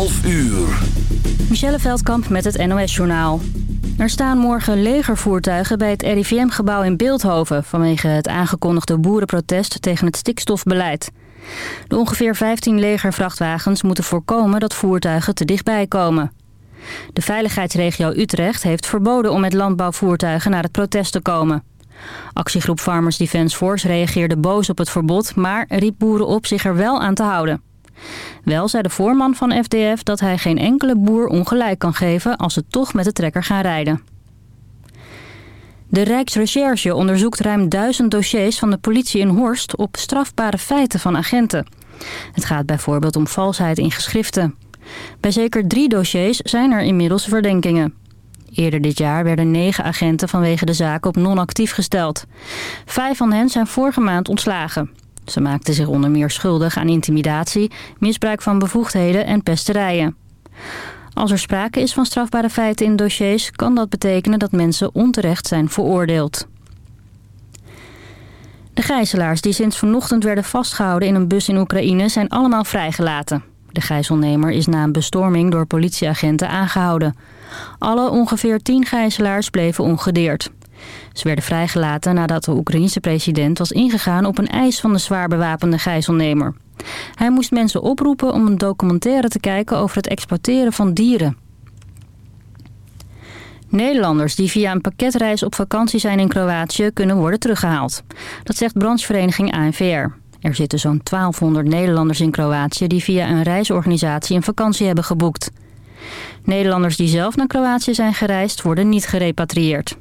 12 uur. Michelle Veldkamp met het NOS-journaal. Er staan morgen legervoertuigen bij het RIVM-gebouw in Beeldhoven... vanwege het aangekondigde boerenprotest tegen het stikstofbeleid. De ongeveer 15 legervrachtwagens moeten voorkomen dat voertuigen te dichtbij komen. De veiligheidsregio Utrecht heeft verboden om met landbouwvoertuigen naar het protest te komen. Actiegroep Farmers Defence Force reageerde boos op het verbod... maar riep boeren op zich er wel aan te houden. Wel zei de voorman van FDF dat hij geen enkele boer ongelijk kan geven... als ze toch met de trekker gaan rijden. De Rijksrecherche onderzoekt ruim duizend dossiers van de politie in Horst... op strafbare feiten van agenten. Het gaat bijvoorbeeld om valsheid in geschriften. Bij zeker drie dossiers zijn er inmiddels verdenkingen. Eerder dit jaar werden negen agenten vanwege de zaak op non-actief gesteld. Vijf van hen zijn vorige maand ontslagen. Ze maakten zich onder meer schuldig aan intimidatie, misbruik van bevoegdheden en pesterijen. Als er sprake is van strafbare feiten in dossiers... kan dat betekenen dat mensen onterecht zijn veroordeeld. De gijzelaars die sinds vanochtend werden vastgehouden in een bus in Oekraïne... zijn allemaal vrijgelaten. De gijzelnemer is na een bestorming door politieagenten aangehouden. Alle ongeveer tien gijzelaars bleven ongedeerd. Ze werden vrijgelaten nadat de Oekraïense president was ingegaan op een eis van de zwaar bewapende gijzelnemer. Hij moest mensen oproepen om een documentaire te kijken over het exploiteren van dieren. Nederlanders die via een pakketreis op vakantie zijn in Kroatië kunnen worden teruggehaald. Dat zegt branchevereniging ANVR. Er zitten zo'n 1200 Nederlanders in Kroatië die via een reisorganisatie een vakantie hebben geboekt. Nederlanders die zelf naar Kroatië zijn gereisd worden niet gerepatrieerd.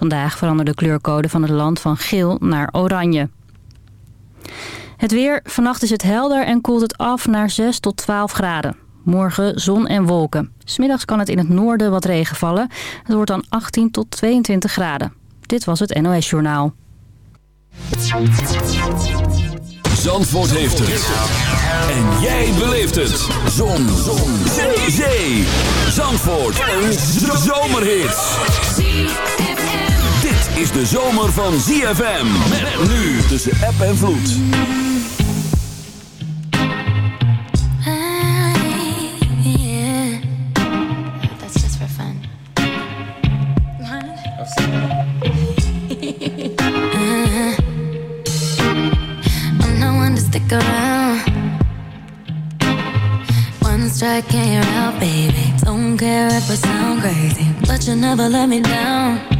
Vandaag veranderde de kleurcode van het land van geel naar oranje. Het weer. Vannacht is het helder en koelt het af naar 6 tot 12 graden. Morgen zon en wolken. Smiddags kan het in het noorden wat regen vallen. Het wordt dan 18 tot 22 graden. Dit was het NOS Journaal. Zandvoort heeft het. En jij beleeft het. Zon. zon. Zee. Zee. Zandvoort. Een zomerhit is de zomer van ZFM. Met nu tussen app en vloed. Around. One strike and you're out, baby. Don't care if I sound crazy, but you never let me down.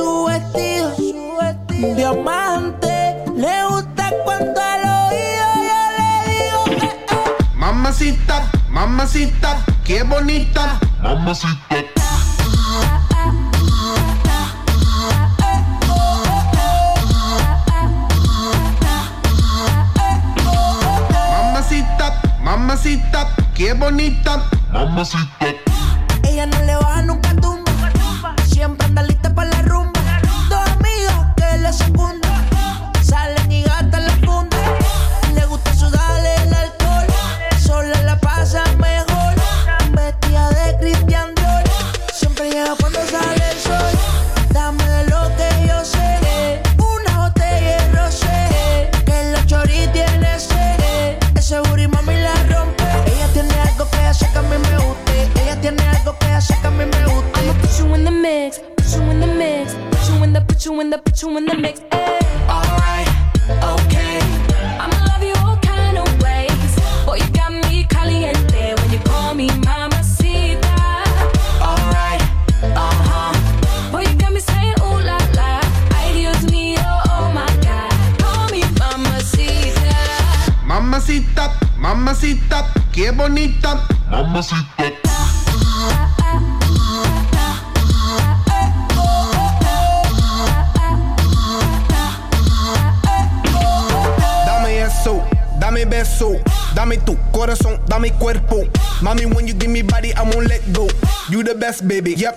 su vestido, su vestido. Diamante, le gusta cuando al oído yo le digo. Eh, eh. Mamacita, mamacita, qué bonita. Mamacita. Mamacita, mamacita, qué bonita. Mamacita. baby. Yep,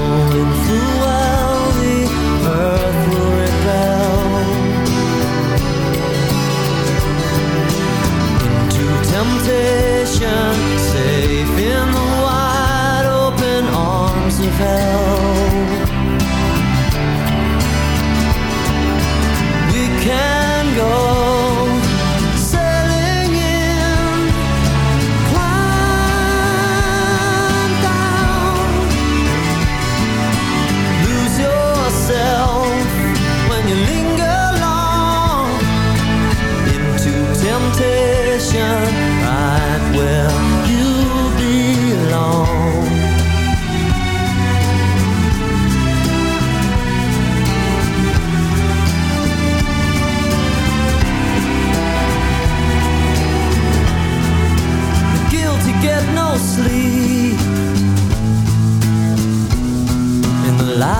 safe in the wide open arms of hell.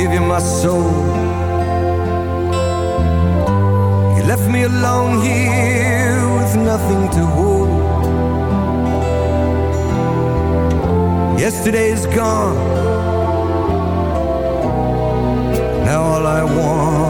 Gave you my soul. You left me alone here with nothing to hold. Yesterday's gone. Now all I want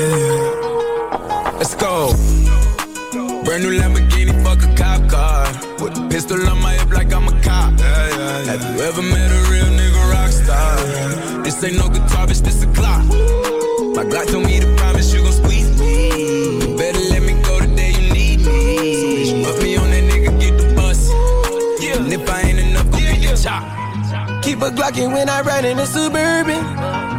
Pistol on my hip like I'm a cop. Have you ever met a real nigga rock star? This ain't no guitar, bitch, this a Glock. My Glock told me to promise you gon' squeeze me. Better let me go the day you need me. So bitch, me on that nigga, get the bus. And if I ain't enough, go get the chop. Keep a Glockin' when I ride in the Suburban.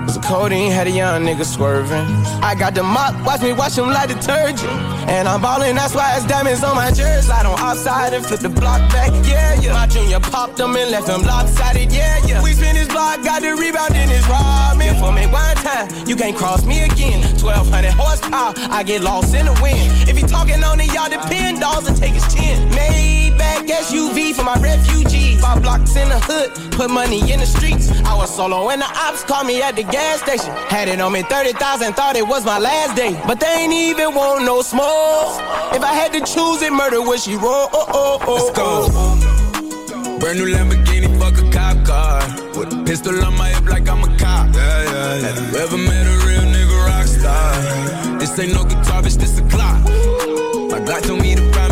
Cause the codeine had a young nigga swerving. I got the mop, watch me wash him like detergent. And I'm ballin', that's why it's diamonds on my jersey. Slide on outside and flip the block back, yeah, yeah. My junior popped them and left them lopsided, yeah, yeah. We spin his block, got the rebound in his robbing. For me one time, you can't cross me again. 1200 horsepower, I get lost in the wind. If Talking on it, y'all depend. Dolls and take his chin. Maybach SUV for my refugees. Five blocks in the hood, put money in the streets. I was solo when the ops called me at the gas station. Had it on me 30,000, thought it was my last day. But they ain't even want no smoke. If I had to choose it, murder would she roll? Oh, oh, oh, Let's go. Oh. Brand new Lamborghini, fuck a cop car. With a pistol on my hip like I'm a cop. Yeah, yeah, yeah. Have you ever met a real nigga rock star? This ain't no guitar, bitch, this a Glock. Ooh. Glock told me to ride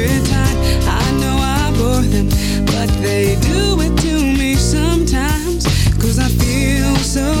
so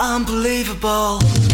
unbelievable.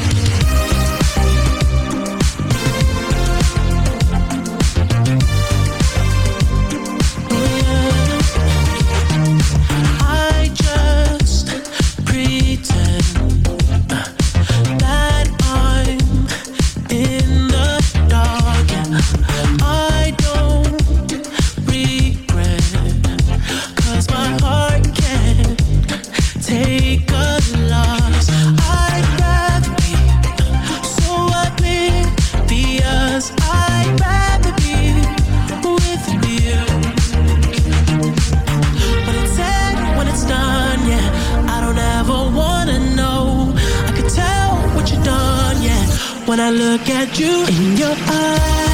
you in your eyes.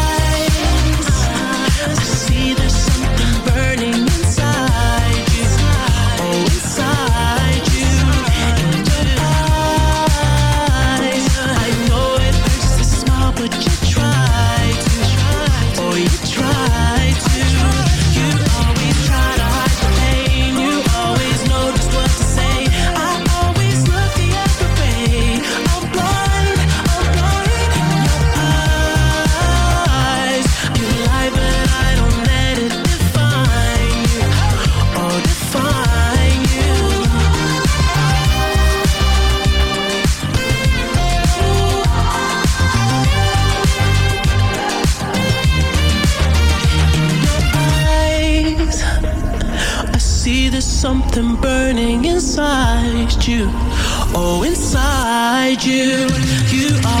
something burning inside you. Oh, inside you. You always